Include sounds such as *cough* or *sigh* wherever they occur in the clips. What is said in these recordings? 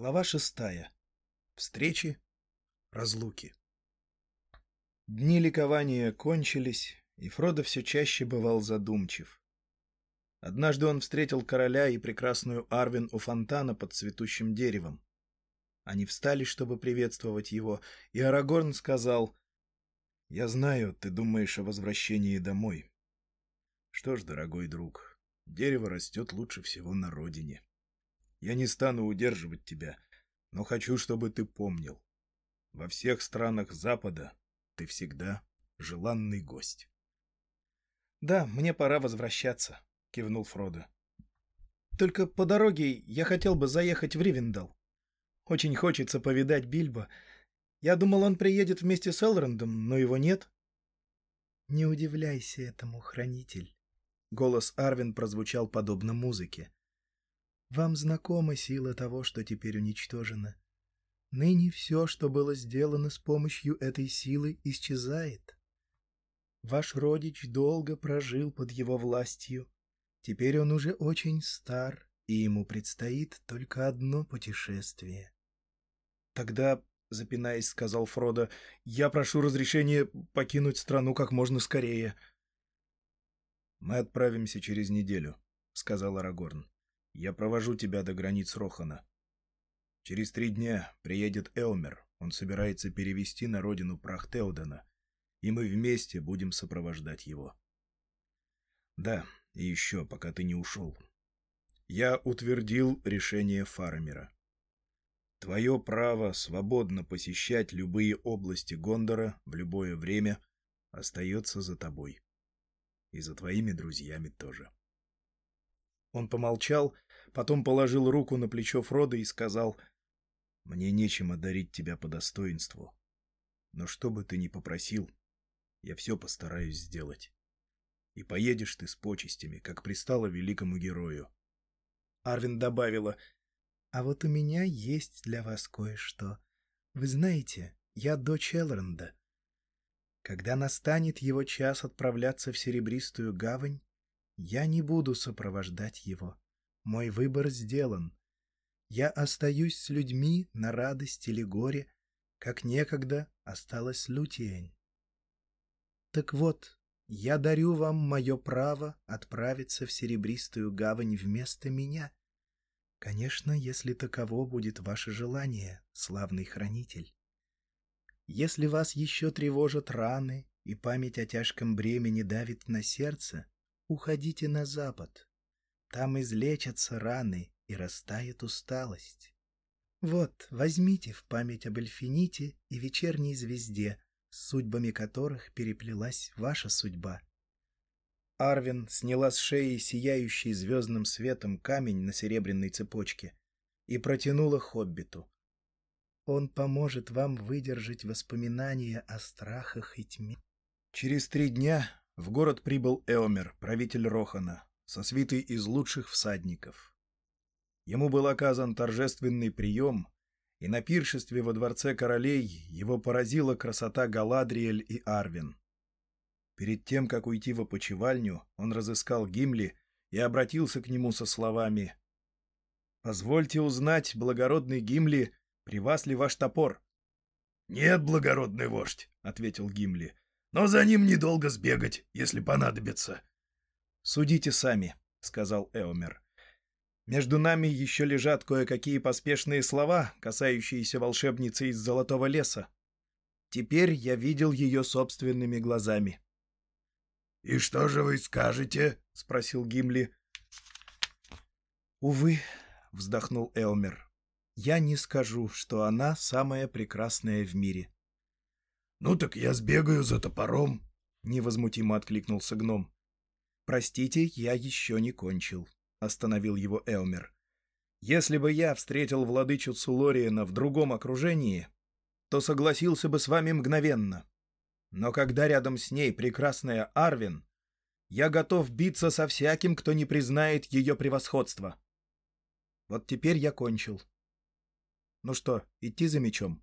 Глава шестая. Встречи, разлуки. Дни ликования кончились, и Фродо все чаще бывал задумчив. Однажды он встретил короля и прекрасную Арвин у фонтана под цветущим деревом. Они встали, чтобы приветствовать его, и Арагорн сказал, «Я знаю, ты думаешь о возвращении домой. Что ж, дорогой друг, дерево растет лучше всего на родине». Я не стану удерживать тебя, но хочу, чтобы ты помнил. Во всех странах Запада ты всегда желанный гость. — Да, мне пора возвращаться, — кивнул Фродо. — Только по дороге я хотел бы заехать в Ривендал. Очень хочется повидать Бильбо. Я думал, он приедет вместе с Элрондом, но его нет. — Не удивляйся этому, хранитель. Голос Арвин прозвучал подобно музыке. Вам знакома сила того, что теперь уничтожено. Ныне все, что было сделано с помощью этой силы, исчезает. Ваш родич долго прожил под его властью. Теперь он уже очень стар, и ему предстоит только одно путешествие. — Тогда, — запинаясь, сказал Фродо, — я прошу разрешения покинуть страну как можно скорее. — Мы отправимся через неделю, — сказал Арагорн. Я провожу тебя до границ Рохана. Через три дня приедет Элмер. Он собирается перевести на родину прах Теодена, и мы вместе будем сопровождать его. Да, и еще, пока ты не ушел. Я утвердил решение Фармера. Твое право свободно посещать любые области Гондора в любое время остается за тобой. И за твоими друзьями тоже. Он помолчал, потом положил руку на плечо Фрода и сказал, «Мне нечем одарить тебя по достоинству. Но что бы ты ни попросил, я все постараюсь сделать. И поедешь ты с почестями, как пристало великому герою». Арвин добавила, «А вот у меня есть для вас кое-что. Вы знаете, я дочь Элронда. Когда настанет его час отправляться в Серебристую гавань, я не буду сопровождать его. Мой выбор сделан. Я остаюсь с людьми на радость или горе, как некогда осталась Лютиень. Так вот, я дарю вам мое право отправиться в Серебристую гавань вместо меня. Конечно, если таково будет ваше желание, славный хранитель. Если вас еще тревожат раны и память о тяжком бремени давит на сердце, Уходите на запад. Там излечатся раны и растает усталость. Вот, возьмите в память об Эльфините и вечерней звезде, с судьбами которых переплелась ваша судьба. Арвин сняла с шеи сияющий звездным светом камень на серебряной цепочке и протянула хоббиту. Он поможет вам выдержать воспоминания о страхах и тьме. Через три дня в город прибыл Эомер, правитель Рохана, со свитой из лучших всадников. Ему был оказан торжественный прием, и на пиршестве во дворце королей его поразила красота Галадриэль и Арвин. Перед тем, как уйти в опочивальню, он разыскал Гимли и обратился к нему со словами «Позвольте узнать, благородный Гимли, при вас ли ваш топор?» «Нет, благородный вождь», — ответил Гимли, но за ним недолго сбегать, если понадобится. — Судите сами, — сказал Эомер. Между нами еще лежат кое-какие поспешные слова, касающиеся волшебницы из Золотого леса. Теперь я видел ее собственными глазами. — И что же вы скажете? — спросил Гимли. — Увы, — вздохнул Элмер, — я не скажу, что она самая прекрасная в мире. — «Ну так я сбегаю за топором», — невозмутимо откликнулся гном. «Простите, я еще не кончил», — остановил его Элмер. «Если бы я встретил владычицу Лориена в другом окружении, то согласился бы с вами мгновенно. Но когда рядом с ней прекрасная Арвин, я готов биться со всяким, кто не признает ее превосходство. Вот теперь я кончил. Ну что, идти за мечом?»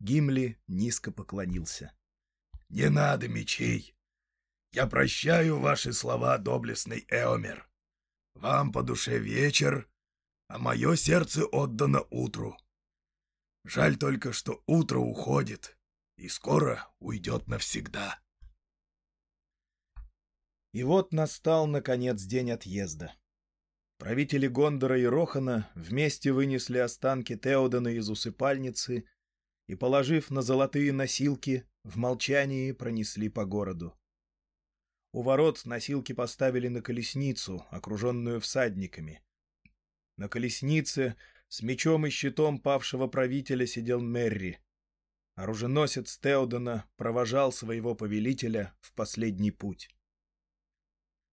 Гимли низко поклонился. — Не надо мечей. Я прощаю ваши слова, доблестный Эомер. Вам по душе вечер, а мое сердце отдано утру. Жаль только, что утро уходит и скоро уйдет навсегда. И вот настал, наконец, день отъезда. Правители Гондора и Рохана вместе вынесли останки Теодена из усыпальницы и, положив на золотые носилки, в молчании пронесли по городу. У ворот носилки поставили на колесницу, окруженную всадниками. На колеснице с мечом и щитом павшего правителя сидел Мерри. Оруженосец Теодена провожал своего повелителя в последний путь.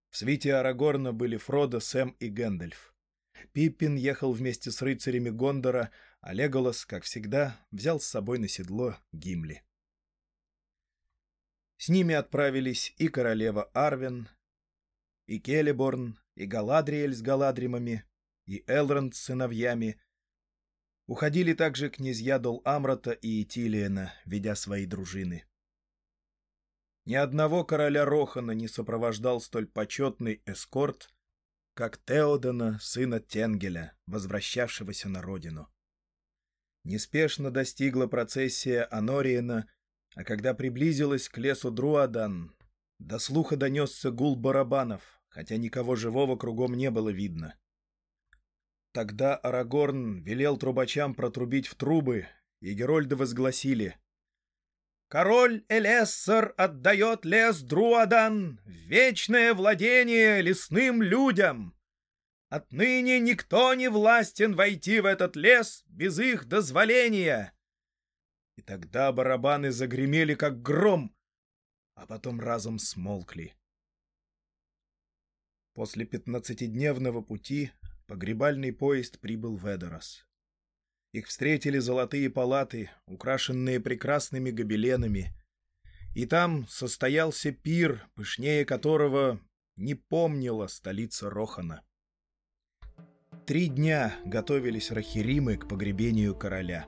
В свите Арагорна были Фродо, Сэм и Гэндальф. Пиппин ехал вместе с рыцарями Гондора, а Леголас, как всегда, взял с собой на седло Гимли. С ними отправились и королева Арвен, и Келеборн, и Галадриэль с Галадримами, и Элронд с сыновьями. Уходили также князья Дол-Амрата и Этилиена, ведя свои дружины. Ни одного короля Рохана не сопровождал столь почетный эскорт, как Теодена, сына Тенгеля, возвращавшегося на родину. Неспешно достигла процессия Анориена, а когда приблизилась к лесу Друадан, до слуха донесся гул барабанов, хотя никого живого кругом не было видно. Тогда Арагорн велел трубачам протрубить в трубы, и Герольды возгласили — Король Элессор отдает лес Друадан в вечное владение лесным людям. Отныне никто не властен войти в этот лес без их дозволения. И тогда барабаны загремели, как гром, а потом разом смолкли. После пятнадцатидневного пути погребальный поезд прибыл в Эдорос. Их встретили золотые палаты, украшенные прекрасными гобеленами. И там состоялся пир, пышнее которого не помнила столица Рохана. Три дня готовились рахиримы к погребению короля.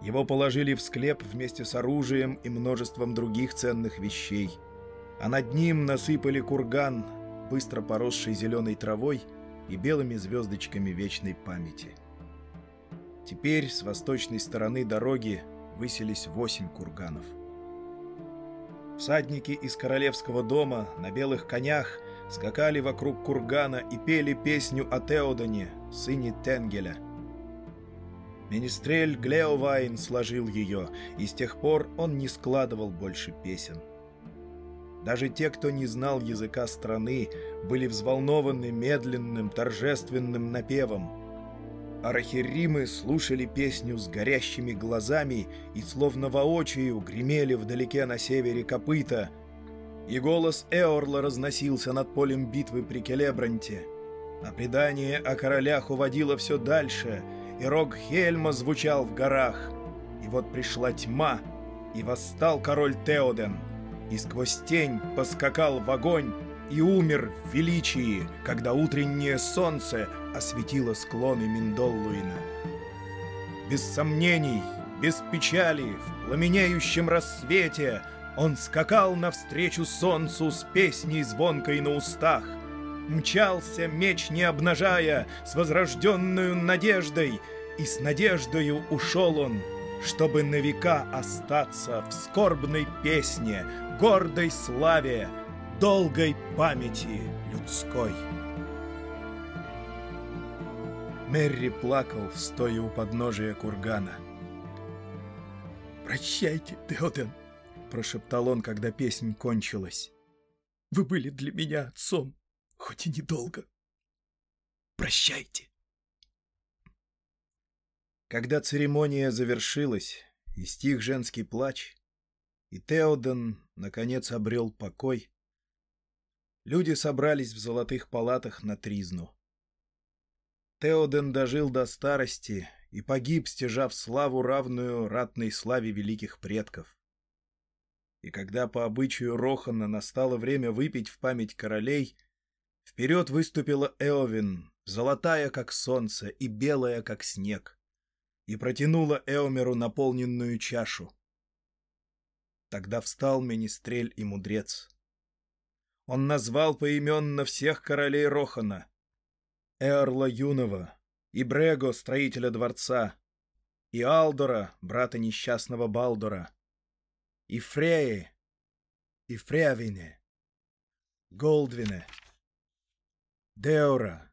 Его положили в склеп вместе с оружием и множеством других ценных вещей, а над ним насыпали курган, быстро поросший зеленой травой и белыми звездочками вечной памяти. Теперь с восточной стороны дороги высились восемь курганов. Всадники из королевского дома на белых конях скакали вокруг кургана и пели песню о Теодоне, сыне Тенгеля. Министрель Глеовайн сложил ее, и с тех пор он не складывал больше песен. Даже те, кто не знал языка страны, были взволнованы медленным, торжественным напевом — Арахиримы слушали песню с горящими глазами и словно воочию гремели вдалеке на севере копыта. И голос Эорла разносился над полем битвы при Келебранте. А предание о королях уводило все дальше, и рог Хельма звучал в горах. И вот пришла тьма, и восстал король Теоден, и сквозь тень поскакал в огонь, и умер в величии, когда утреннее солнце осветило склоны Миндоллуина. Без сомнений, без печали, в пламенеющем рассвете он скакал навстречу солнцу с песней звонкой на устах. Мчался, меч не обнажая, с возрожденную надеждой, и с надеждою ушел он, чтобы на века остаться в скорбной песне, гордой славе, долгой памяти людской. Мерри плакал, стоя у подножия кургана. «Прощайте, Теоден!» — прошептал он, когда песнь кончилась. «Вы были для меня отцом, хоть и недолго. Прощайте!» Когда церемония завершилась, и стих женский плач, и Теоден, наконец, обрел покой, Люди собрались в золотых палатах на Тризну. Теоден дожил до старости и погиб, стяжав славу, равную ратной славе великих предков. И когда по обычаю Рохана настало время выпить в память королей, вперед выступила Эовин, золотая, как солнце, и белая, как снег, и протянула Эомеру наполненную чашу. Тогда встал Менестрель и Мудрец. Он назвал поименно всех королей Рохана. Эрла Юнова, и Брего, строителя дворца, и Алдора, брата несчастного Балдора, и Фреи, и Фреавине, Голдвине, Деора,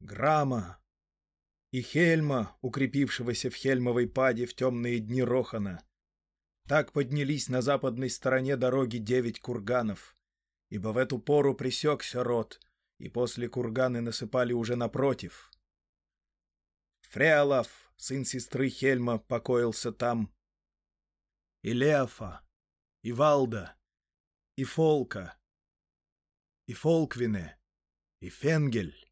Грама и Хельма, укрепившегося в Хельмовой паде в темные дни Рохана. Так поднялись на западной стороне дороги девять курганов, ибо в эту пору пресекся род, и после курганы насыпали уже напротив. Фреалав, сын сестры Хельма, покоился там. И Леофа, и Валда, и Фолка, и Фолквине, и Фенгель,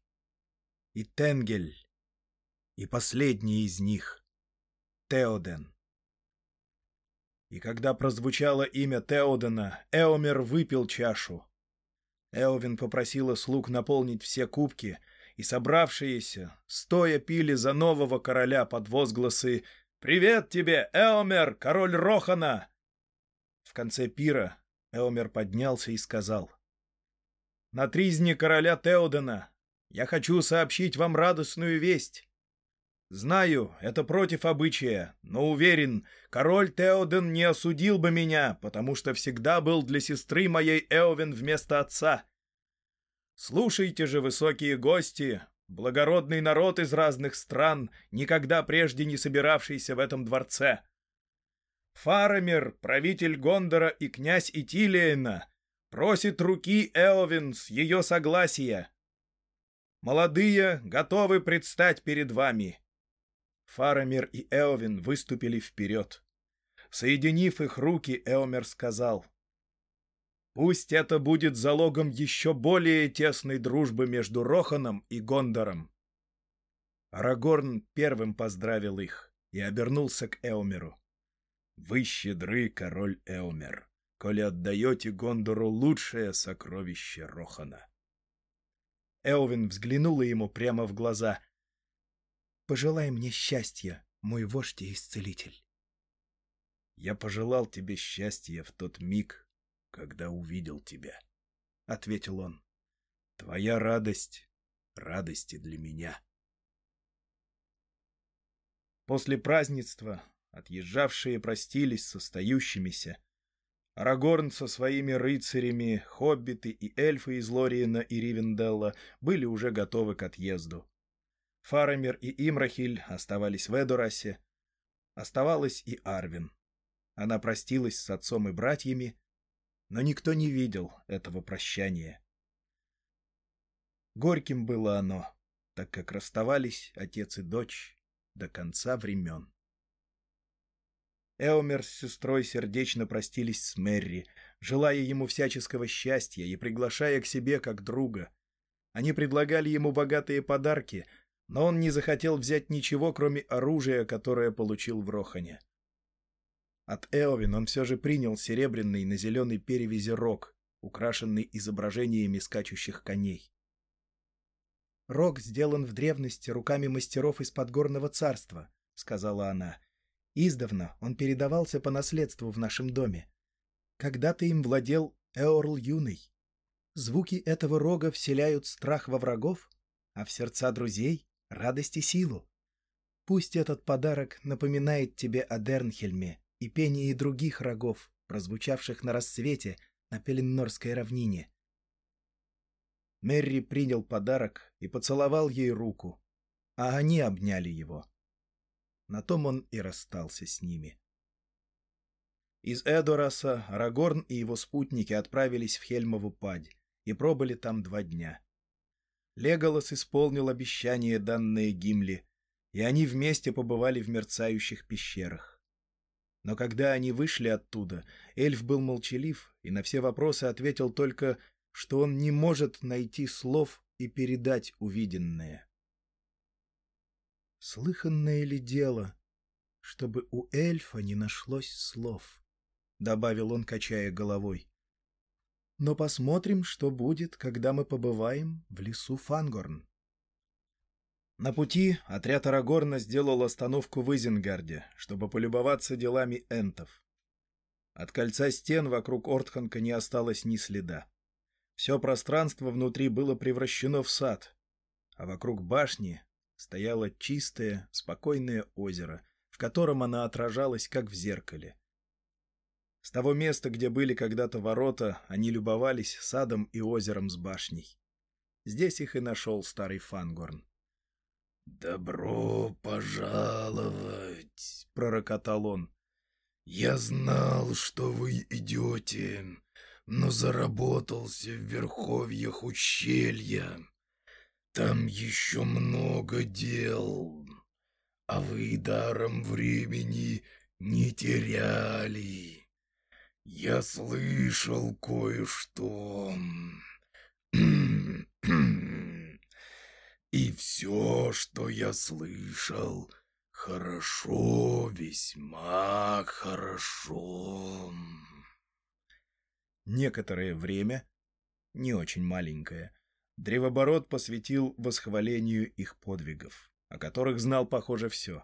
и Тенгель, и последний из них — Теоден. И когда прозвучало имя Теодена, Эомер выпил чашу. Эовин попросила слуг наполнить все кубки, и собравшиеся, стоя пили за нового короля под возгласы «Привет тебе, Эомер, король Рохана!» В конце пира Эомер поднялся и сказал «На тризне короля Теодена я хочу сообщить вам радостную весть. Знаю, это против обычая, но уверен, король Теоден не осудил бы меня, потому что всегда был для сестры моей Эовен вместо отца. Слушайте же, высокие гости, благородный народ из разных стран, никогда прежде не собиравшийся в этом дворце. Фарамир, правитель Гондора и князь Итилиена, просит руки Эовен с ее согласия. Молодые готовы предстать перед вами. Фарамир и Эовин выступили вперед. Соединив их руки, Эомер сказал, «Пусть это будет залогом еще более тесной дружбы между Роханом и Гондором». Арагорн первым поздравил их и обернулся к Эомеру. «Вы щедры, король Эомер, коли отдаете Гондору лучшее сокровище Рохана». Эовин взглянула ему прямо в глаза — Пожелай мне счастья, мой вождь и исцелитель. Я пожелал тебе счастья в тот миг, когда увидел тебя, — ответил он. Твоя радость — радости для меня. После празднества отъезжавшие простились с остающимися. Арагорн со своими рыцарями, хоббиты и эльфы из Лориена и Ривенделла были уже готовы к отъезду. Фарамир и Имрахиль оставались в Эдурасе. Оставалась и Арвин. Она простилась с отцом и братьями, но никто не видел этого прощания. Горьким было оно, так как расставались отец и дочь до конца времен. Эомер с сестрой сердечно простились с Мерри, желая ему всяческого счастья и приглашая к себе как друга. Они предлагали ему богатые подарки — но он не захотел взять ничего, кроме оружия, которое получил в Рохане. От Эовин он все же принял серебряный на зеленой перевязи рог, украшенный изображениями скачущих коней. «Рог сделан в древности руками мастеров из подгорного царства», — сказала она. «Издавна он передавался по наследству в нашем доме. Когда-то им владел Эорл Юный. Звуки этого рога вселяют страх во врагов, а в сердца друзей радость и силу. Пусть этот подарок напоминает тебе о Дернхельме и пении других рогов, прозвучавших на рассвете на Пеленнорской равнине. Мерри принял подарок и поцеловал ей руку, а они обняли его. На том он и расстался с ними. Из Эдораса Арагорн и его спутники отправились в Хельмову падь и пробыли там два дня. Леголас исполнил обещание, данное Гимли, и они вместе побывали в мерцающих пещерах. Но когда они вышли оттуда, эльф был молчалив и на все вопросы ответил только, что он не может найти слов и передать увиденное. «Слыханное ли дело, чтобы у эльфа не нашлось слов?» — добавил он, качая головой. Но посмотрим, что будет, когда мы побываем в лесу Фангорн. На пути отряд Арагорна сделал остановку в Изенгарде, чтобы полюбоваться делами энтов. От кольца стен вокруг Ортханка не осталось ни следа. Все пространство внутри было превращено в сад, а вокруг башни стояло чистое, спокойное озеро, в котором она отражалась, как в зеркале. С того места, где были когда-то ворота, они любовались садом и озером с башней. Здесь их и нашел старый Фангорн. «Добро пожаловать!» — пророкотал он. «Я знал, что вы идете, но заработался в верховьях ущелья. Там еще много дел, а вы даром времени не теряли. Я слышал кое-что. *clears throat* И все, что я слышал, хорошо, весьма хорошо. Некоторое время, не очень маленькое, Древоборот посвятил восхвалению их подвигов, о которых знал, похоже, все.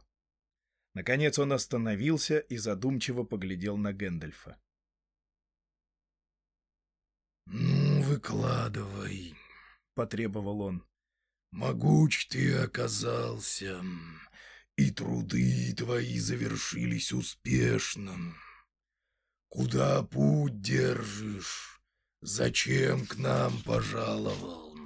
Наконец он остановился и задумчиво поглядел на Гэндальфа. «Ну, выкладывай», — потребовал он. Могуч ты оказался, и труды твои завершились успешно. Куда путь держишь? Зачем к нам пожаловал?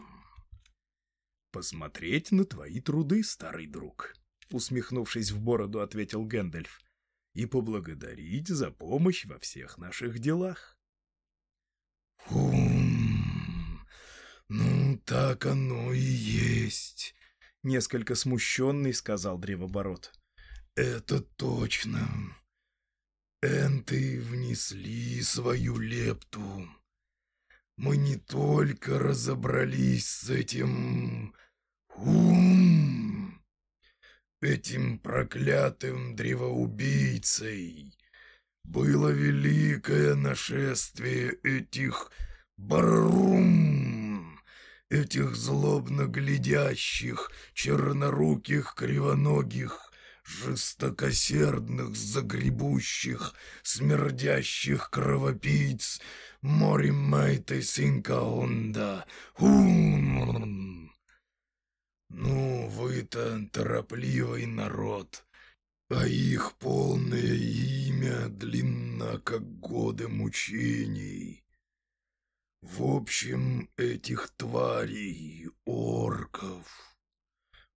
Посмотреть на твои труды, старый друг, усмехнувшись в бороду, ответил Гэндальф, и поблагодарить за помощь во всех наших делах. Хум, ну так оно и есть, несколько смущенный сказал Древоборот. Это точно. Энты внесли свою лепту. Мы не только разобрались с этим... Ум, этим проклятым древоубийцей. Было великое нашествие этих баррум, этих злобно глядящих, черноруких, кривоногих, жестокосердных, загребущих, смердящих кровопийц, Моримайте Синкаонда. Хум! Ну, вы-то торопливый народ, а их полное имя длинно, как годы мучений. В общем, этих тварей, орков,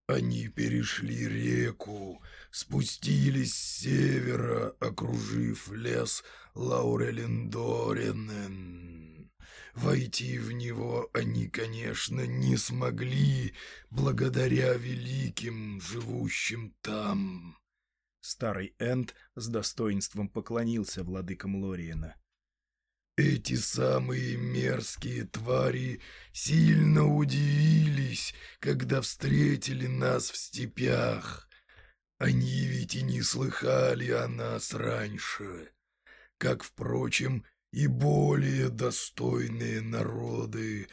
они перешли реку, спустились с севера, окружив лес Лаурелендоренен. Войти в него они, конечно, не смогли, благодаря великим, живущим там. Старый Энд с достоинством поклонился владыкам Лориена. Эти самые мерзкие твари сильно удивились, когда встретили нас в степях. Они ведь и не слыхали о нас раньше как, впрочем, и более достойные народы.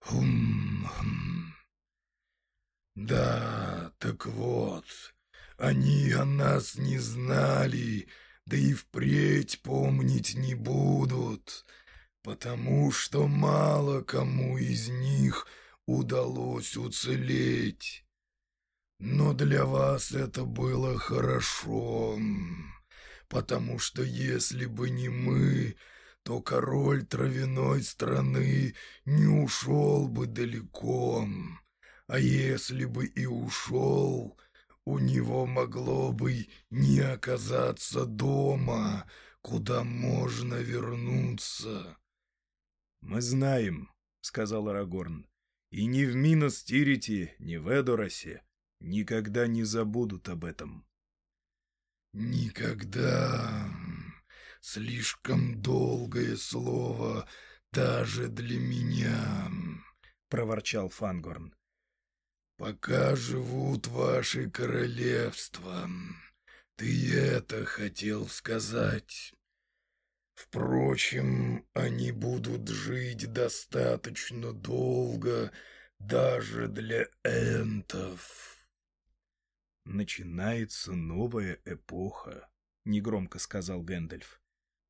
Хм, хм. Да, так вот, они о нас не знали, да и впредь помнить не будут, потому что мало кому из них удалось уцелеть. Но для вас это было хорошо потому что если бы не мы, то король травяной страны не ушел бы далеко, а если бы и ушел, у него могло бы не оказаться дома, куда можно вернуться. — Мы знаем, — сказал Арагорн, — и ни в Минос Тирите, ни в Эдоросе никогда не забудут об этом. «Никогда. Слишком долгое слово даже для меня», — проворчал Фангорн. «Пока живут ваши королевства. Ты это хотел сказать. Впрочем, они будут жить достаточно долго даже для энтов». «Начинается новая эпоха», — негромко сказал Гэндальф.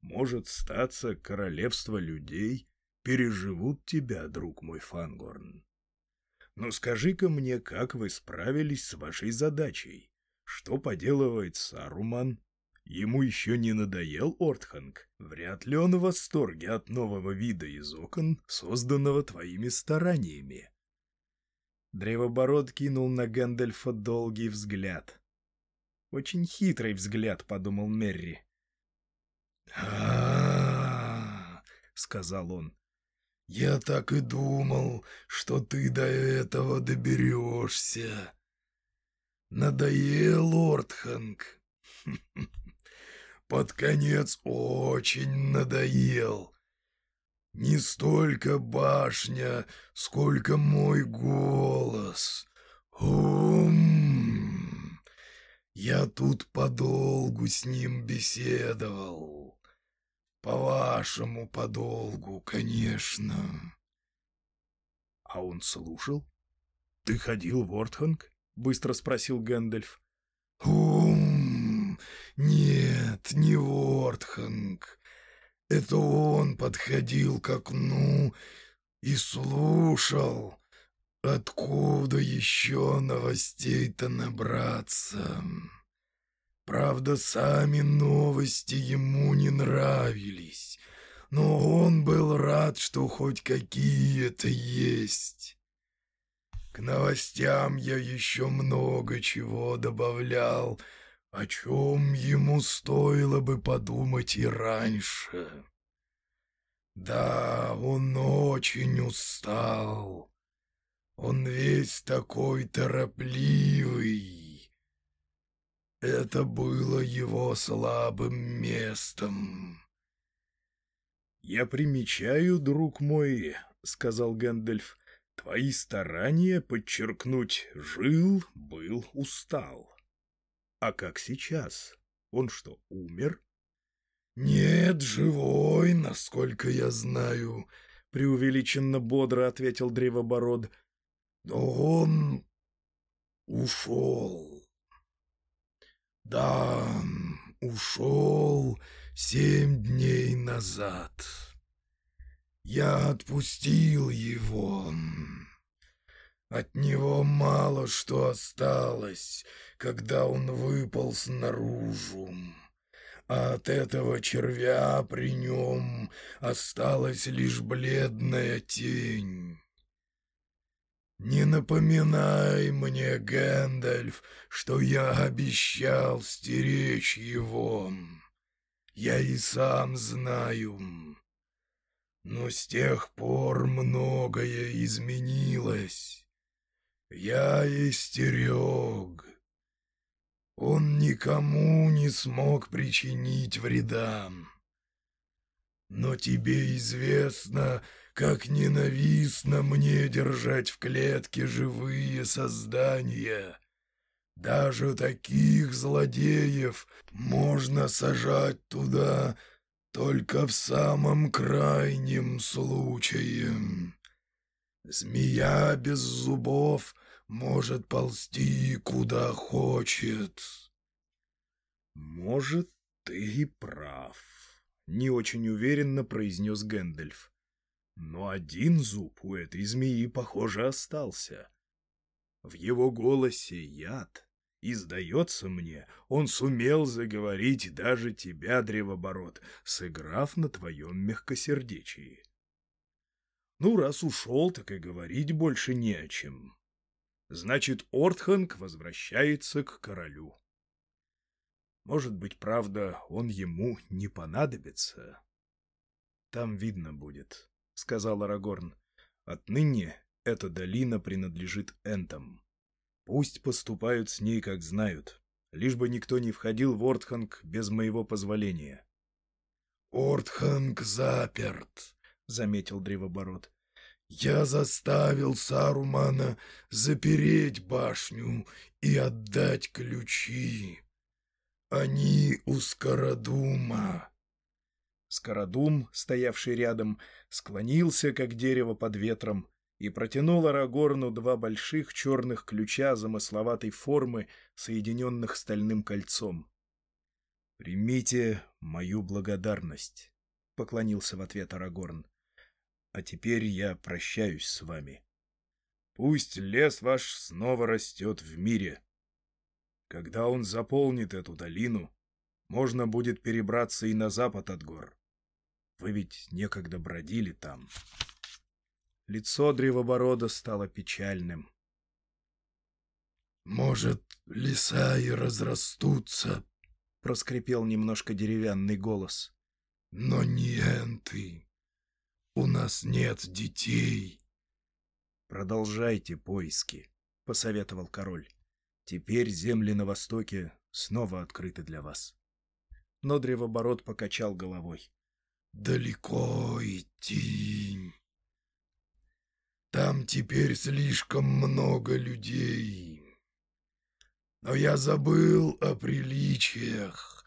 «Может статься королевство людей переживут тебя, друг мой Фангорн». Но скажи-ка мне, как вы справились с вашей задачей? Что поделывает Саруман? Ему еще не надоел Ортханг? Вряд ли он в восторге от нового вида из окон, созданного твоими стараниями. Древобород кинул на Гэндальфа долгий взгляд. «Очень хитрый взгляд», — подумал Мерри. а сказал он. «Я так и думал, что ты до этого доберешься. Надоел, Ортханг. *laughs* Под конец очень надоел. Не столько башня, сколько мой голос. Ум. Я тут подолгу с ним беседовал. По-вашему подолгу, конечно. А он слушал? Ты ходил в Ортханг? Быстро спросил Гэндальф. Ум. Нет, не Ортханг. Это он подходил к окну и слушал, откуда еще новостей-то набраться. Правда, сами новости ему не нравились, но он был рад, что хоть какие-то есть. К новостям я еще много чего добавлял — о чем ему стоило бы подумать и раньше. Да, он очень устал. Он весь такой торопливый. Это было его слабым местом. «Я примечаю, друг мой», — сказал Гэндальф, — «твои старания подчеркнуть «жил», «был», «устал». А как сейчас? Он что, умер? Нет, живой, насколько я знаю, преувеличенно бодро ответил древобород. Но он ушел. Да, ушел семь дней назад. Я отпустил его. От него мало что осталось, когда он выпал снаружи. А от этого червя при нем осталась лишь бледная тень. «Не напоминай мне, Гэндальф, что я обещал стеречь его. Я и сам знаю. Но с тех пор многое изменилось». Я истерег. Он никому не смог причинить вреда. Но тебе известно, как ненавистно мне держать в клетке живые создания. Даже таких злодеев можно сажать туда только в самом крайнем случае. Змея без зубов может ползти куда хочет. Может, ты и прав, не очень уверенно произнес Гэндальф. Но один зуб у этой змеи, похоже, остался. В его голосе яд, и, сдается мне, он сумел заговорить даже тебя, Древоборот, сыграв на твоем мягкосердечии. Ну, раз ушел, так и говорить больше не о чем. Значит, Ортханг возвращается к королю. Может быть, правда, он ему не понадобится. Там видно будет, — сказал Арагорн. Отныне эта долина принадлежит Энтам. Пусть поступают с ней, как знают, лишь бы никто не входил в Ортханг без моего позволения. — Ортханг заперт, — заметил Древоборот. Я заставил Сарумана запереть башню и отдать ключи. Они у Скородума. Скородум, стоявший рядом, склонился, как дерево под ветром, и протянул Арагорну два больших черных ключа замысловатой формы, соединенных стальным кольцом. «Примите мою благодарность», — поклонился в ответ Арагорн. А теперь я прощаюсь с вами. Пусть лес ваш снова растет в мире. Когда он заполнит эту долину, можно будет перебраться и на запад от гор. Вы ведь некогда бродили там. Лицо древоборода стало печальным. «Может, леса и разрастутся», — проскрипел немножко деревянный голос. «Но не энты. У нас нет детей». «Продолжайте поиски», — посоветовал король. «Теперь земли на востоке снова открыты для вас». Но древоборот покачал головой. «Далеко идти. Там теперь слишком много людей. Но я забыл о приличиях.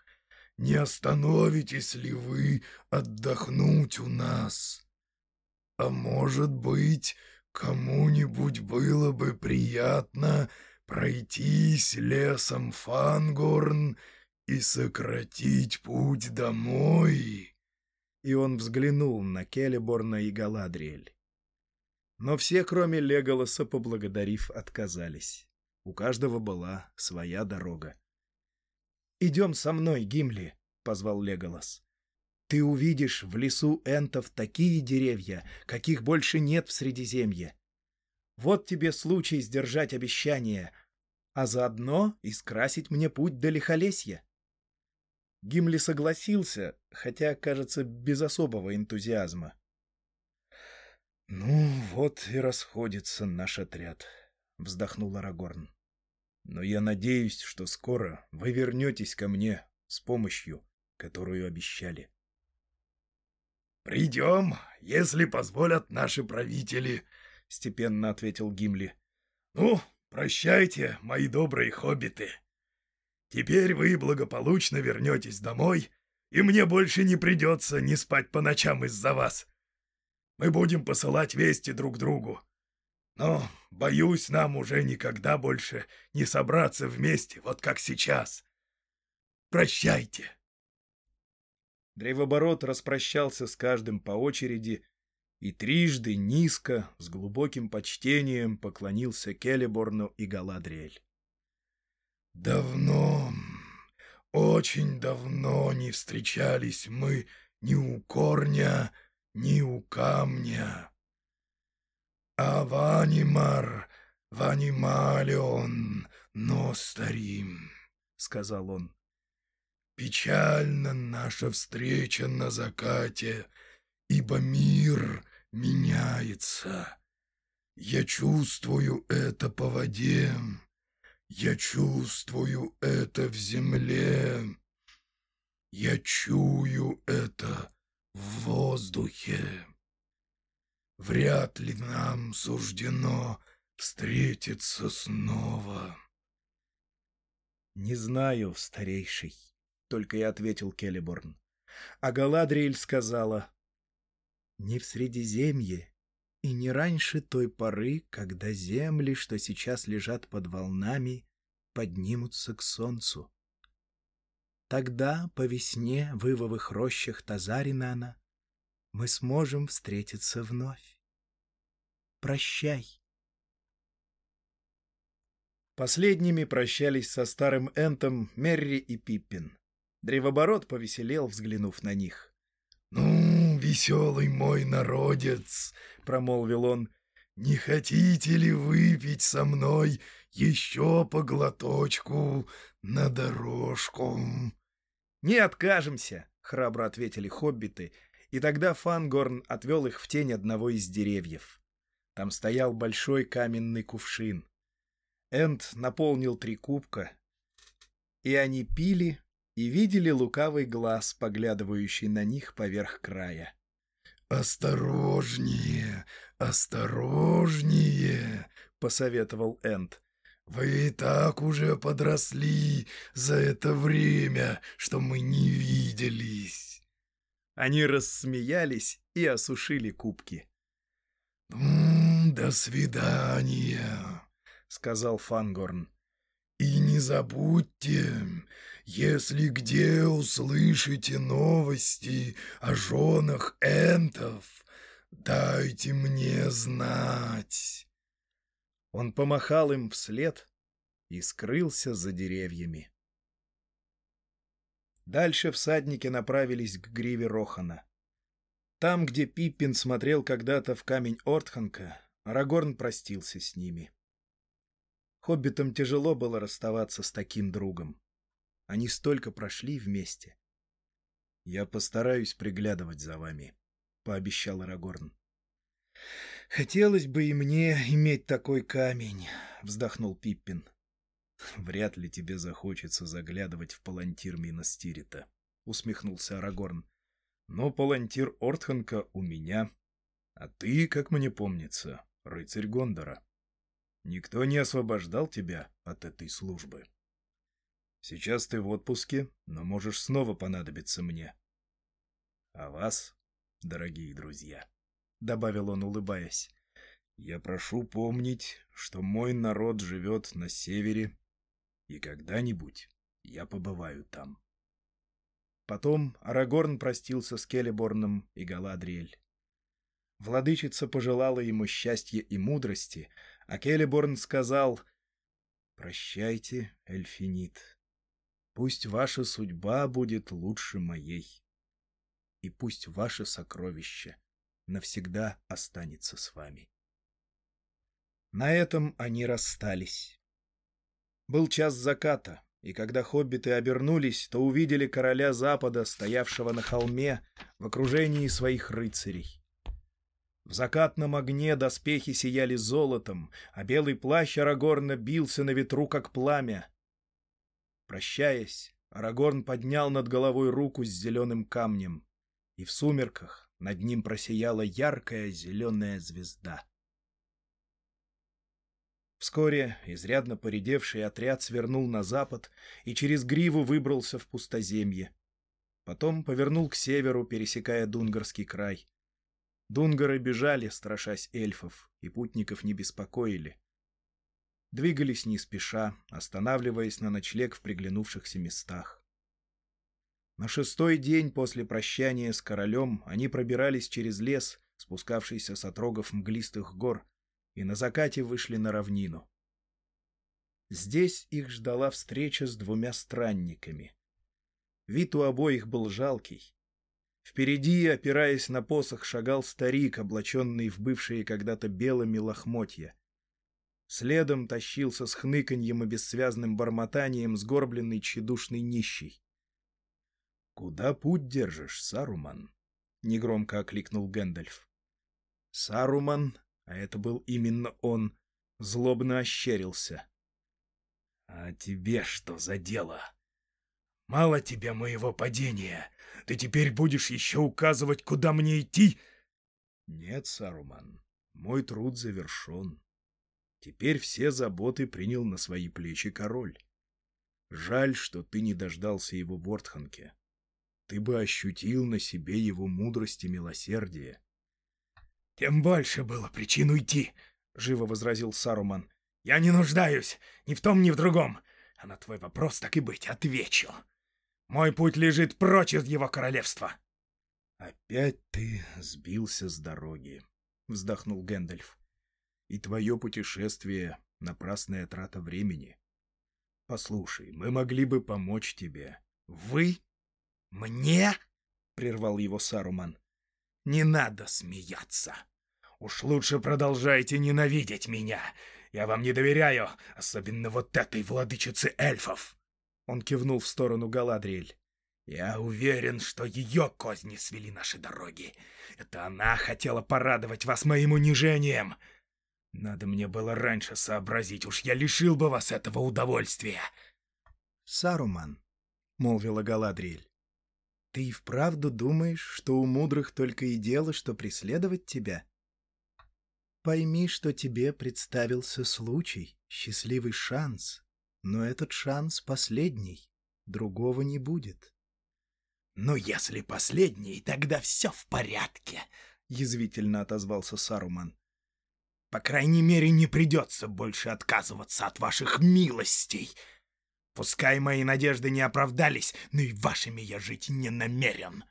Не остановитесь ли вы отдохнуть у нас? А может быть, кому-нибудь было бы приятно пройтись лесом Фангорн и сократить путь домой?» И он взглянул на Келеборна и Галадриэль. Но все, кроме Леголоса, поблагодарив, отказались. У каждого была своя дорога. «Идем со мной, Гимли», — позвал Леголос. «Ты увидишь в лесу энтов такие деревья, каких больше нет в Средиземье. Вот тебе случай сдержать обещание, а заодно искрасить мне путь до лихолесья». Гимли согласился, хотя, кажется, без особого энтузиазма. «Ну, вот и расходится наш отряд», — вздохнул Арагорн. «Но я надеюсь, что скоро вы вернетесь ко мне с помощью, которую обещали». «Придем, если позволят наши правители», — степенно ответил Гимли. «Ну, прощайте, мои добрые хоббиты. Теперь вы благополучно вернетесь домой, и мне больше не придется не спать по ночам из-за вас». Мы будем посылать вести друг другу. Но, боюсь, нам уже никогда больше не собраться вместе, вот как сейчас. Прощайте. Древоборот распрощался с каждым по очереди и трижды низко, с глубоким почтением поклонился Келеборну и Галадриэль. «Давно, очень давно не встречались мы ни у корня, ни у камня. А Ванимар, Ванималион, но старим, — сказал он. Печальна наша встреча на закате, ибо мир меняется. Я чувствую это по воде, я чувствую это в земле, я чую это в воздухе. Вряд ли нам суждено встретиться снова. — Не знаю, старейший, — только и ответил Келеборн. А Галадриэль сказала, — Не в Средиземье и не раньше той поры, когда земли, что сейчас лежат под волнами, поднимутся к солнцу. Тогда, по весне, в ивовых рощах Тазаринана, мы сможем встретиться вновь. Прощай. Последними прощались со старым Энтом Мерри и Пиппин. Древоборот повеселел, взглянув на них. — Ну, веселый мой народец, — промолвил он, — не хотите ли выпить со мной еще по глоточку на дорожку. — Не откажемся, — храбро ответили хоббиты, и тогда Фангорн отвел их в тень одного из деревьев. Там стоял большой каменный кувшин. Энд наполнил три кубка, и они пили и видели лукавый глаз, поглядывающий на них поверх края. «Осторожнее, осторожнее!» — посоветовал Энд. Вы и так уже подросли за это время, что мы не виделись. Они рассмеялись и осушили кубки. «До свидания», — сказал Фангорн. «И не забудьте, если где услышите новости о женах энтов, дайте мне знать». Он помахал им вслед и скрылся за деревьями. Дальше всадники направились к гриве Рохана. Там, где Пиппин смотрел когда-то в камень Ортханка, Арагорн простился с ними. Хоббитам тяжело было расставаться с таким другом. Они столько прошли вместе. «Я постараюсь приглядывать за вами», — пообещал Арагорн. «Хотелось бы и мне иметь такой камень», — вздохнул Пиппин. «Вряд ли тебе захочется заглядывать в палантир Минастирита», — усмехнулся Арагорн. «Но палантир Ортханка у меня, а ты, как мне помнится, рыцарь Гондора. Никто не освобождал тебя от этой службы. Сейчас ты в отпуске, но можешь снова понадобиться мне. А вас, дорогие друзья, — добавил он, улыбаясь, — я прошу помнить, что мой народ живет на севере, и когда-нибудь я побываю там. Потом Арагорн простился с Келеборном и Галадриэль. Владычица пожелала ему счастья и мудрости, а Келеборн сказал «Прощайте, Эльфинит, пусть ваша судьба будет лучше моей, и пусть ваше сокровище навсегда останется с вами». На этом они расстались. Был час заката, и когда хоббиты обернулись, то увидели короля Запада, стоявшего на холме в окружении своих рыцарей. В закатном огне доспехи сияли золотом, а белый плащ Арагорна бился на ветру, как пламя. Прощаясь, Арагорн поднял над головой руку с зеленым камнем, и в сумерках над ним просияла яркая зеленая звезда. Вскоре изрядно поредевший отряд свернул на запад и через гриву выбрался в пустоземье. Потом повернул к северу, пересекая Дунгарский край. Дунгары бежали, страшась эльфов, и путников не беспокоили. Двигались не спеша, останавливаясь на ночлег в приглянувшихся местах. На шестой день после прощания с королем они пробирались через лес, спускавшийся с отрогов мглистых гор, и на закате вышли на равнину. Здесь их ждала встреча с двумя странниками. Вид у обоих был жалкий. Впереди, опираясь на посох, шагал старик, облаченный в бывшие когда-то белыми лохмотья. Следом тащился с хныканьем и бессвязным бормотанием сгорбленный тщедушный нищий. — Куда путь держишь, Саруман? — негромко окликнул Гэндальф. Саруман, а это был именно он, злобно ощерился. — А тебе что за дело? Мало тебе моего падения. Ты теперь будешь еще указывать, куда мне идти? Нет, Саруман, мой труд завершен. Теперь все заботы принял на свои плечи король. Жаль, что ты не дождался его в Ортханке. Ты бы ощутил на себе его мудрость и милосердие. — Тем больше было причин уйти, — живо возразил Саруман. — Я не нуждаюсь ни в том, ни в другом. А на твой вопрос так и быть отвечу. Мой путь лежит прочь из его королевства. — Опять ты сбился с дороги, — вздохнул Гэндальф. — И твое путешествие — напрасная трата времени. Послушай, мы могли бы помочь тебе. — Вы? Мне? — прервал его Саруман. — Не надо смеяться. Уж лучше продолжайте ненавидеть меня. Я вам не доверяю, особенно вот этой владычице эльфов. Он кивнул в сторону Галадриэль. «Я уверен, что ее козни свели наши дороги. Это она хотела порадовать вас моим унижением. Надо мне было раньше сообразить, уж я лишил бы вас этого удовольствия». «Саруман», — молвила Галадриэль, — «ты и вправду думаешь, что у мудрых только и дело, что преследовать тебя?» «Пойми, что тебе представился случай, счастливый шанс, но этот шанс последний. Другого не будет. «Ну, если последний, тогда все в порядке», — язвительно отозвался Саруман. «По крайней мере, не придется больше отказываться от ваших милостей. Пускай мои надежды не оправдались, но и вашими я жить не намерен.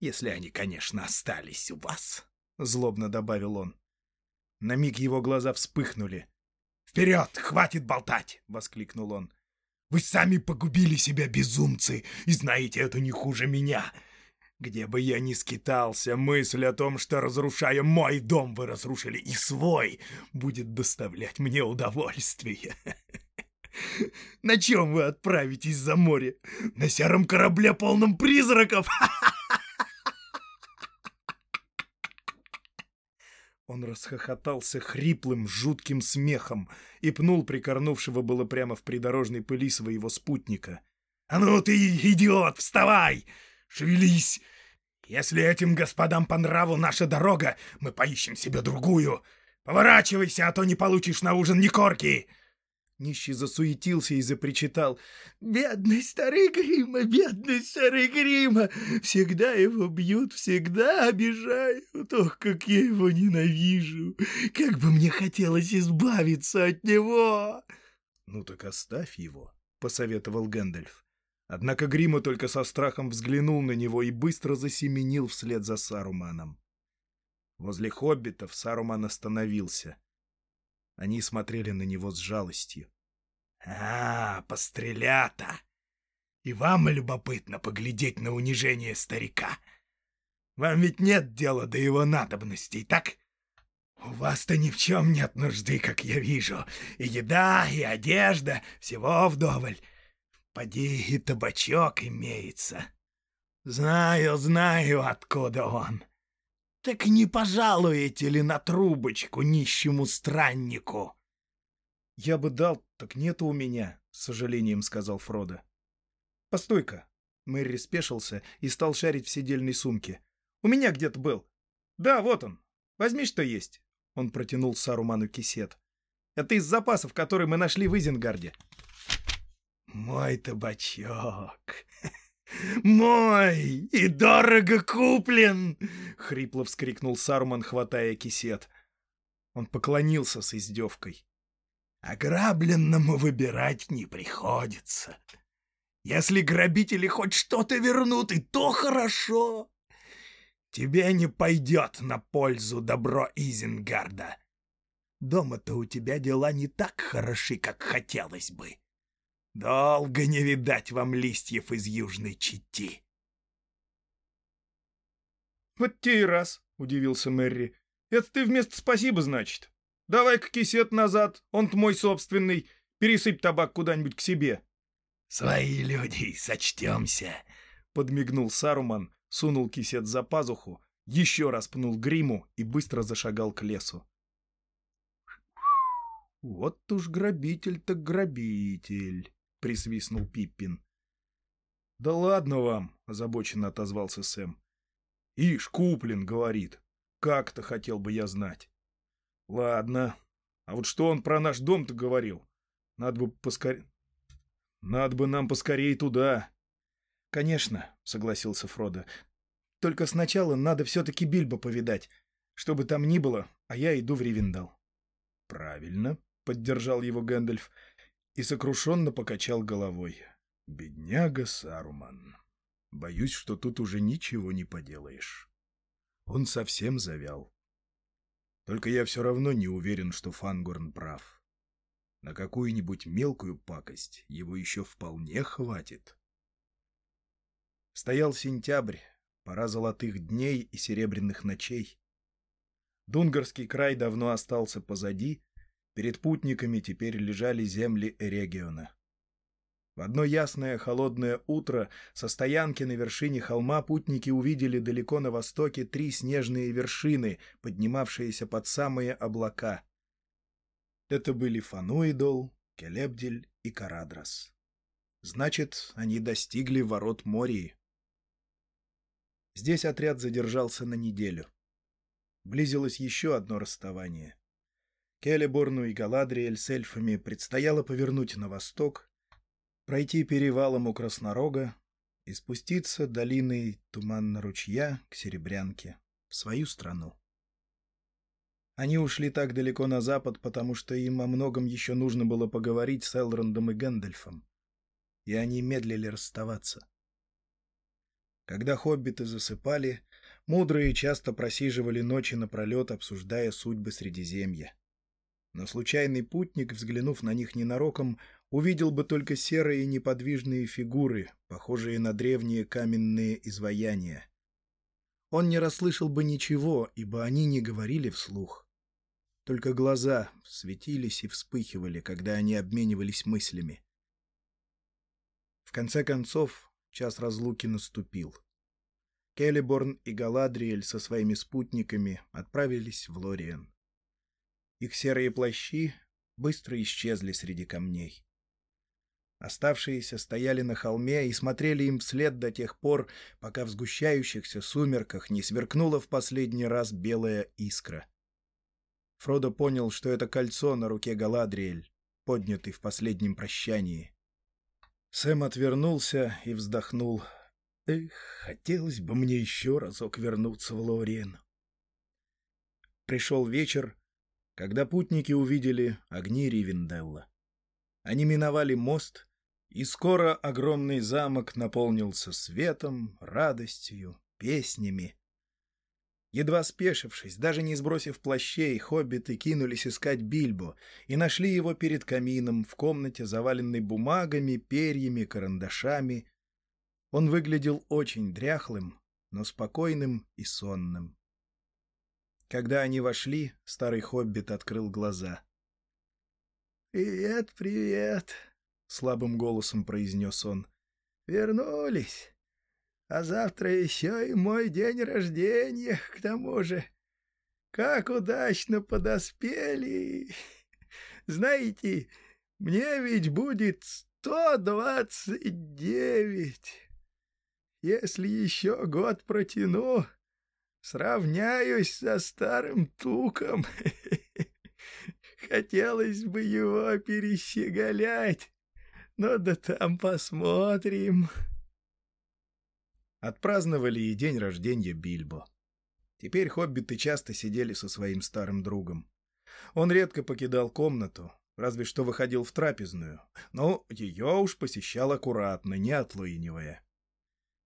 Если они, конечно, остались у вас», — злобно добавил он. На миг его глаза вспыхнули. «Вперед! Хватит болтать!» — воскликнул он. «Вы сами погубили себя, безумцы, и знаете это не хуже меня. Где бы я ни скитался, мысль о том, что, разрушая мой дом, вы разрушили и свой, будет доставлять мне удовольствие. *laughs* На чем вы отправитесь за море? На сером корабле, полном призраков? *laughs* Он расхохотался хриплым, жутким смехом и пнул прикорнувшего было прямо в придорожной пыли своего спутника. «А ну ты, идиот, вставай! Шевелись! Если этим господам по нраву наша дорога, мы поищем себе другую. Поворачивайся, а то не получишь на ужин ни корки!» Нищий засуетился и запричитал. «Бедный старый Грима, бедный старый Грима! Всегда его бьют, всегда обижают. Ох, как я его ненавижу! Как бы мне хотелось избавиться от него!» «Ну так оставь его», — посоветовал Гэндальф. Однако Грима только со страхом взглянул на него и быстро засеменил вслед за Саруманом. Возле хоббитов Саруман остановился. Они смотрели на него с жалостью. «А, пострелята! И вам любопытно поглядеть на унижение старика. Вам ведь нет дела до его надобностей, так? У вас-то ни в чем нет нужды, как я вижу. И еда, и одежда, всего вдоволь. Поди и табачок имеется. Знаю, знаю, откуда он. Так не пожалуете ли на трубочку нищему страннику? — Я бы дал, так нету у меня, — с сожалением сказал Фродо. — Постой-ка. Мэри спешился и стал шарить в сидельной сумке. — У меня где-то был. Да, вот он. Возьми, что есть. Он протянул Саруману кисет. Это из запасов, которые мы нашли в Изенгарде. — мой табачок. Мой! И дорого куплен! Хрипло вскрикнул Саруман, хватая кисет. Он поклонился с издевкой. Ограбленному выбирать не приходится. Если грабители хоть что-то вернут, и то хорошо. Тебе не пойдет на пользу добро Изенгарда. Дома-то у тебя дела не так хороши, как хотелось бы. Долго не видать вам листьев из южной Чити. «Вот те и раз», — удивился Мэри. «Это ты вместо спасибо, значит? Давай-ка кисет назад, он-то мой собственный. Пересыпь табак куда-нибудь к себе». «Свои люди, сочтемся», — подмигнул Саруман, сунул кисет за пазуху, еще раз пнул гриму и быстро зашагал к лесу. «Вот уж грабитель так грабитель». — присвистнул Пиппин. «Да ладно вам!» — озабоченно отозвался Сэм. «Ишь, куплен, — говорит. Как-то хотел бы я знать». «Ладно. А вот что он про наш дом-то говорил? Надо бы поскорее... Надо бы нам поскорее туда». «Конечно», — согласился Фродо. «Только сначала надо все-таки Бильбо повидать. Что бы там ни было, а я иду в Ривендал». «Правильно», — поддержал его Гэндальф и сокрушенно покачал головой. «Бедняга Саруман. Боюсь, что тут уже ничего не поделаешь. Он совсем завял. Только я все равно не уверен, что Фангорн прав. На какую-нибудь мелкую пакость его еще вполне хватит». Стоял сентябрь, пора золотых дней и серебряных ночей. Дунгарский край давно остался позади, Перед путниками теперь лежали земли Эрегиона. В одно ясное холодное утро со стоянки на вершине холма путники увидели далеко на востоке три снежные вершины, поднимавшиеся под самые облака. Это были Фануидол, Келебдель и Карадрас. Значит, они достигли ворот Мории. Здесь отряд задержался на неделю. Близилось еще одно расставание. Келеборну и Галадриэль с эльфами предстояло повернуть на восток, пройти перевалом у Краснорога и спуститься долиной Туманно-ручья к Серебрянке, в свою страну. Они ушли так далеко на запад, потому что им о многом еще нужно было поговорить с Элрондом и Гэндальфом, и они медлили расставаться. Когда хоббиты засыпали, мудрые часто просиживали ночи напролет, обсуждая судьбы Средиземья. Но случайный путник, взглянув на них ненароком, увидел бы только серые неподвижные фигуры, похожие на древние каменные изваяния. Он не расслышал бы ничего, ибо они не говорили вслух. Только глаза светились и вспыхивали, когда они обменивались мыслями. В конце концов, час разлуки наступил. Келлиборн и Галадриэль со своими спутниками отправились в Лориен. Их серые плащи быстро исчезли среди камней. Оставшиеся стояли на холме и смотрели им вслед до тех пор, пока в сгущающихся сумерках не сверкнула в последний раз белая искра. Фродо понял, что это кольцо на руке Галадриэль, поднятый в последнем прощании. Сэм отвернулся и вздохнул. «Эх, хотелось бы мне еще разок вернуться в Лориен». Пришел вечер, когда путники увидели огни Ривенделла. Они миновали мост, и скоро огромный замок наполнился светом, радостью, песнями. Едва спешившись, даже не сбросив плащей, хоббиты кинулись искать Бильбо и нашли его перед камином в комнате, заваленной бумагами, перьями, карандашами. Он выглядел очень дряхлым, но спокойным и сонным. Когда они вошли, старый хоббит открыл глаза. «Привет, привет!» — слабым голосом произнес он. «Вернулись. А завтра еще и мой день рождения, к тому же. Как удачно подоспели! Знаете, мне ведь будет сто двадцать девять. Если еще год протяну, сравняюсь со старым туком». *laughs* Хотелось бы его перещеголять, но да там посмотрим. Отпраздновали и день рождения Бильбо. Теперь хоббиты часто сидели со своим старым другом. Он редко покидал комнату, разве что выходил в трапезную, но ее уж посещал аккуратно, не отлынивая.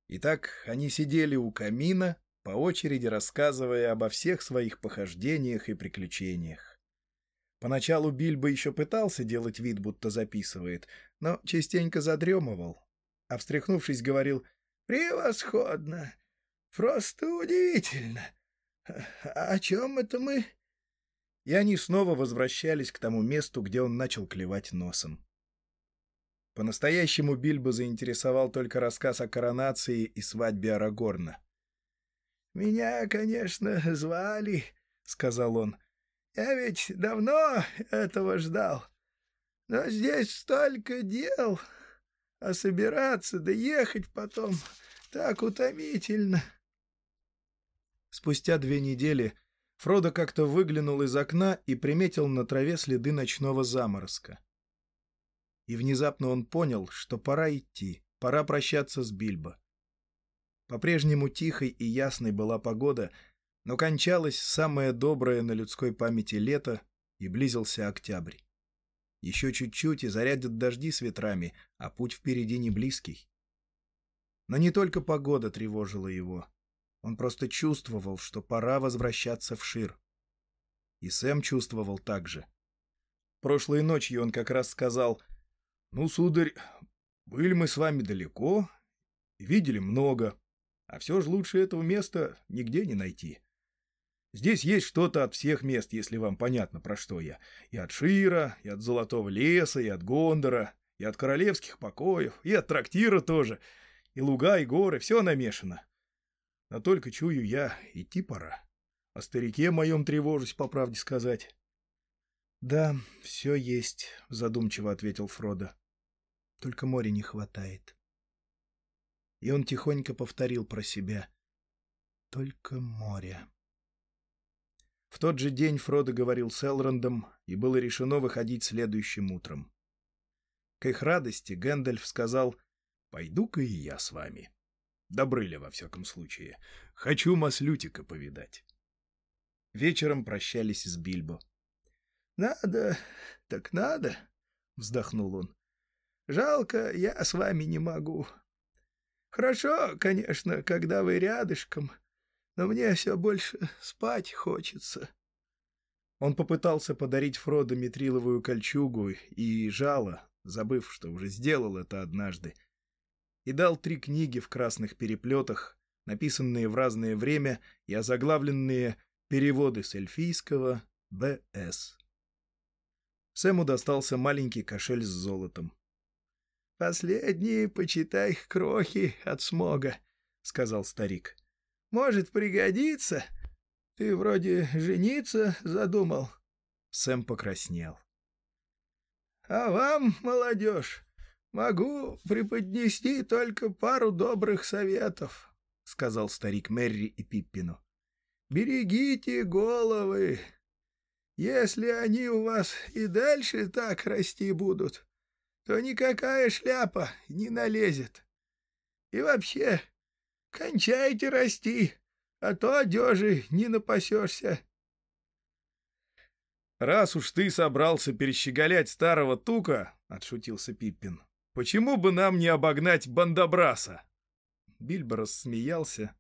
Итак, они сидели у камина, по очереди рассказывая обо всех своих похождениях и приключениях. Поначалу Бильбо еще пытался делать вид, будто записывает, но частенько задремывал, а, встряхнувшись, говорил «Превосходно! Просто удивительно! А о чем это мы?» И они снова возвращались к тому месту, где он начал клевать носом. По-настоящему Бильбо заинтересовал только рассказ о коронации и свадьбе Арагорна. «Меня, конечно, *laughs* звали», — сказал он, — я ведь давно этого ждал. Но здесь столько дел, а собираться да ехать потом так утомительно. Спустя две недели Фродо как-то выглянул из окна и приметил на траве следы ночного заморозка. И внезапно он понял, что пора идти, пора прощаться с Бильбо. По-прежнему тихой и ясной была погода — но кончалось самое доброе на людской памяти лето, и близился октябрь. Еще чуть-чуть и зарядят дожди с ветрами, а путь впереди не близкий. Но не только погода тревожила его. Он просто чувствовал, что пора возвращаться в Шир. И Сэм чувствовал так же. Прошлой ночью он как раз сказал, «Ну, сударь, были мы с вами далеко, видели много, а все же лучше этого места нигде не найти. Здесь есть что-то от всех мест, если вам понятно, про что я. И от Шира, и от Золотого леса, и от Гондора, и от королевских покоев, и от трактира тоже. И луга, и горы, все намешано. Но только чую я, идти пора. О старике моем тревожусь, по правде сказать. — Да, все есть, — задумчиво ответил Фродо. — Только моря не хватает. И он тихонько повторил про себя. — Только море. В тот же день Фродо говорил с Элрондом, и было решено выходить следующим утром. К их радости Гэндальф сказал «Пойду-ка и я с вами». Добрыля, во всяком случае. Хочу Маслютика повидать. Вечером прощались с Бильбо. «Надо, так надо», — вздохнул он. «Жалко, я с вами не могу. Хорошо, конечно, когда вы рядышком, но мне все больше спать хочется. Он попытался подарить Фродо метриловую кольчугу и жало, забыв, что уже сделал это однажды, и дал три книги в красных переплетах, написанные в разное время и озаглавленные «Переводы с эльфийского Б.С.». Сэму достался маленький кошель с золотом. «Последние, почитай, крохи от смога», — сказал старик. «Может пригодиться. Ты вроде жениться задумал». Сэм покраснел. «А вам, молодежь, могу преподнести только пару добрых советов», — сказал старик Мерри и Пиппину. «Берегите головы. Если они у вас и дальше так расти будут, то никакая шляпа не налезет. И вообще, кончайте расти, а то одежи не напасешься. «Раз уж ты собрался перещеголять старого тука, — отшутился Пиппин, — почему бы нам не обогнать Бандабраса?» Бильбо рассмеялся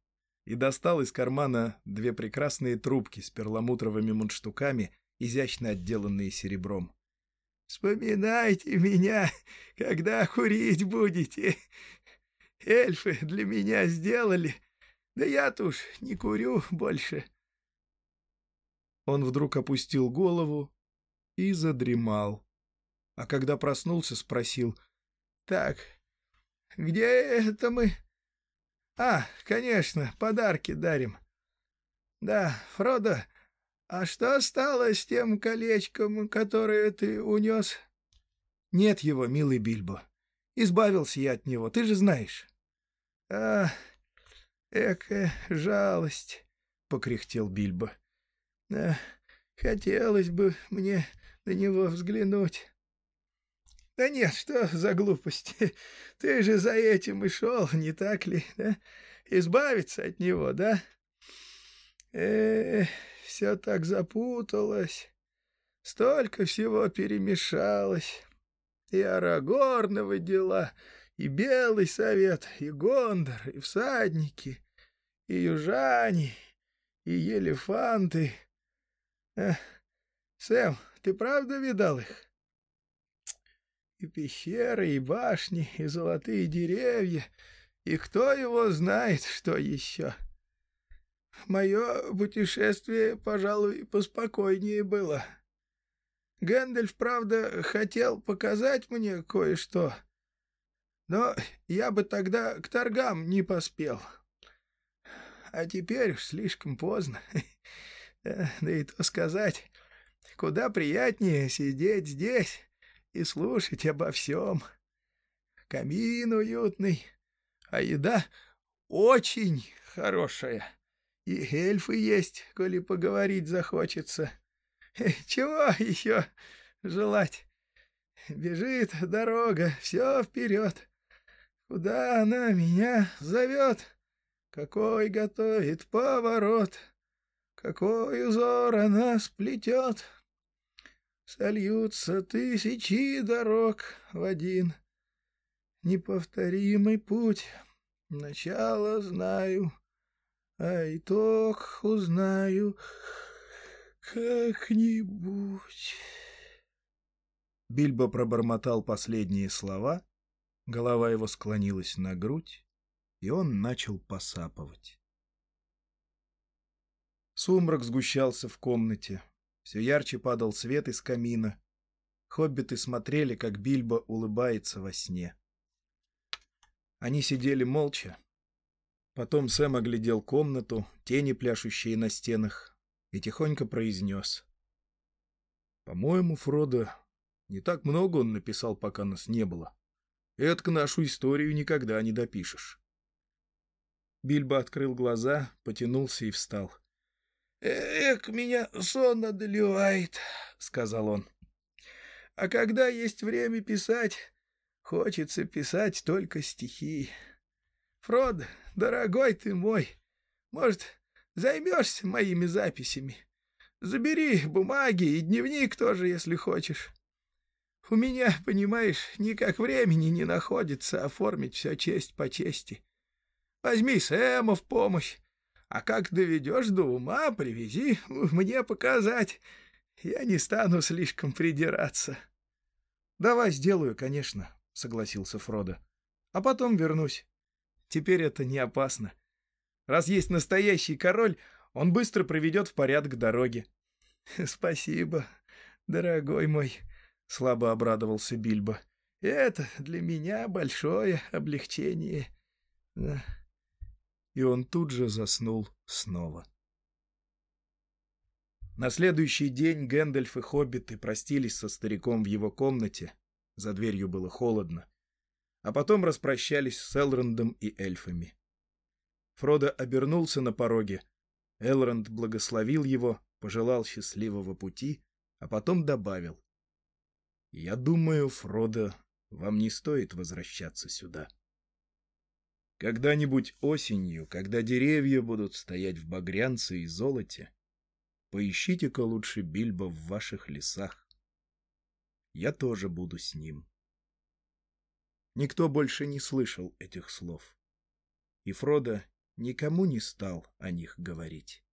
и достал из кармана две прекрасные трубки с перламутровыми мундштуками, изящно отделанные серебром. Вспоминайте меня, *laughs* когда курить будете. Эльфы для меня сделали, да я-то уж не курю больше. Он вдруг опустил голову и задремал. А когда проснулся, спросил. — Так, где это мы? — А, конечно, подарки дарим. — Да, Фродо, «А что стало с тем колечком, которое ты унес?» «Нет его, милый Бильбо. Избавился я от него, ты же знаешь». «А, экая жалость», — покряхтел Бильбо. «А, хотелось бы мне на него взглянуть». «Да нет, что за глупости? Ты же за этим и шел, не так ли? Да? Избавиться от него, да? Эх...» все так запуталось, столько всего перемешалось. И Арагорновы дела, и Белый Совет, и Гондор, и всадники, и южане, и елефанты. Эх, Сэм, ты правда видал их? И пещеры, и башни, и золотые деревья, и кто его знает, что еще. — Мое путешествие, пожалуй, поспокойнее было. Гэндальф, правда, хотел показать мне кое-что, но я бы тогда к торгам не поспел. А теперь слишком поздно. *laughs* Да и то сказать, куда приятнее сидеть здесь и слушать обо всем. Камин уютный, а еда очень хорошая. И эльфы есть, коли поговорить захочется. Чего еще желать? Бежит дорога, все вперед. Куда она меня зовет? Какой готовит поворот? Какой узор она сплетет? Сольются тысячи дорог в один. Неповторимый путь. Начало знаю — а итог узнаю как-нибудь. Бильбо пробормотал последние слова, голова его склонилась на грудь, и он начал посапывать. Сумрак сгущался в комнате, все ярче падал свет из камина. Хоббиты смотрели, как Бильбо улыбается во сне. Они сидели молча, Потом Сэм оглядел комнату, тени, пляшущие на стенах, и тихонько произнес. «По-моему, Фродо, не так много он написал, пока нас не было. Эдко нашу историю никогда не допишешь». Бильбо открыл глаза, потянулся и встал. «Эх, меня сон одолевает», — сказал он. «А когда есть время писать, хочется писать только стихи. Фрод, дорогой ты мой, может, займешься моими записями? Забери бумаги и дневник тоже, если хочешь. У меня, понимаешь, никак времени не находится оформить все честь по чести. Возьми Сэма в помощь, а как доведешь до ума, привези мне показать. я не стану слишком придираться. — Давай сделаю, конечно, — согласился Фродо. — А потом вернусь. Теперь это не опасно. Раз есть настоящий король, он быстро приведет в порядок дороги. *laughs* — Спасибо, дорогой мой, — слабо обрадовался Бильбо. — Это для меня большое облегчение. И он тут же заснул снова. На следующий день Гэндальф и хоббиты простились со стариком в его комнате. За дверью было холодно. А потом распрощались с Элрондом и эльфами. Фродо обернулся на пороге. Элронд благословил его, пожелал счастливого пути, а потом добавил. «Я думаю, Фродо, вам не стоит возвращаться сюда. Когда-нибудь осенью, когда деревья будут стоять в багрянце и золоте, Поищите-ка лучше Бильбо в ваших лесах. Я тоже буду с ним. Никто больше не слышал этих слов. И Фродо никому не стал о них говорить.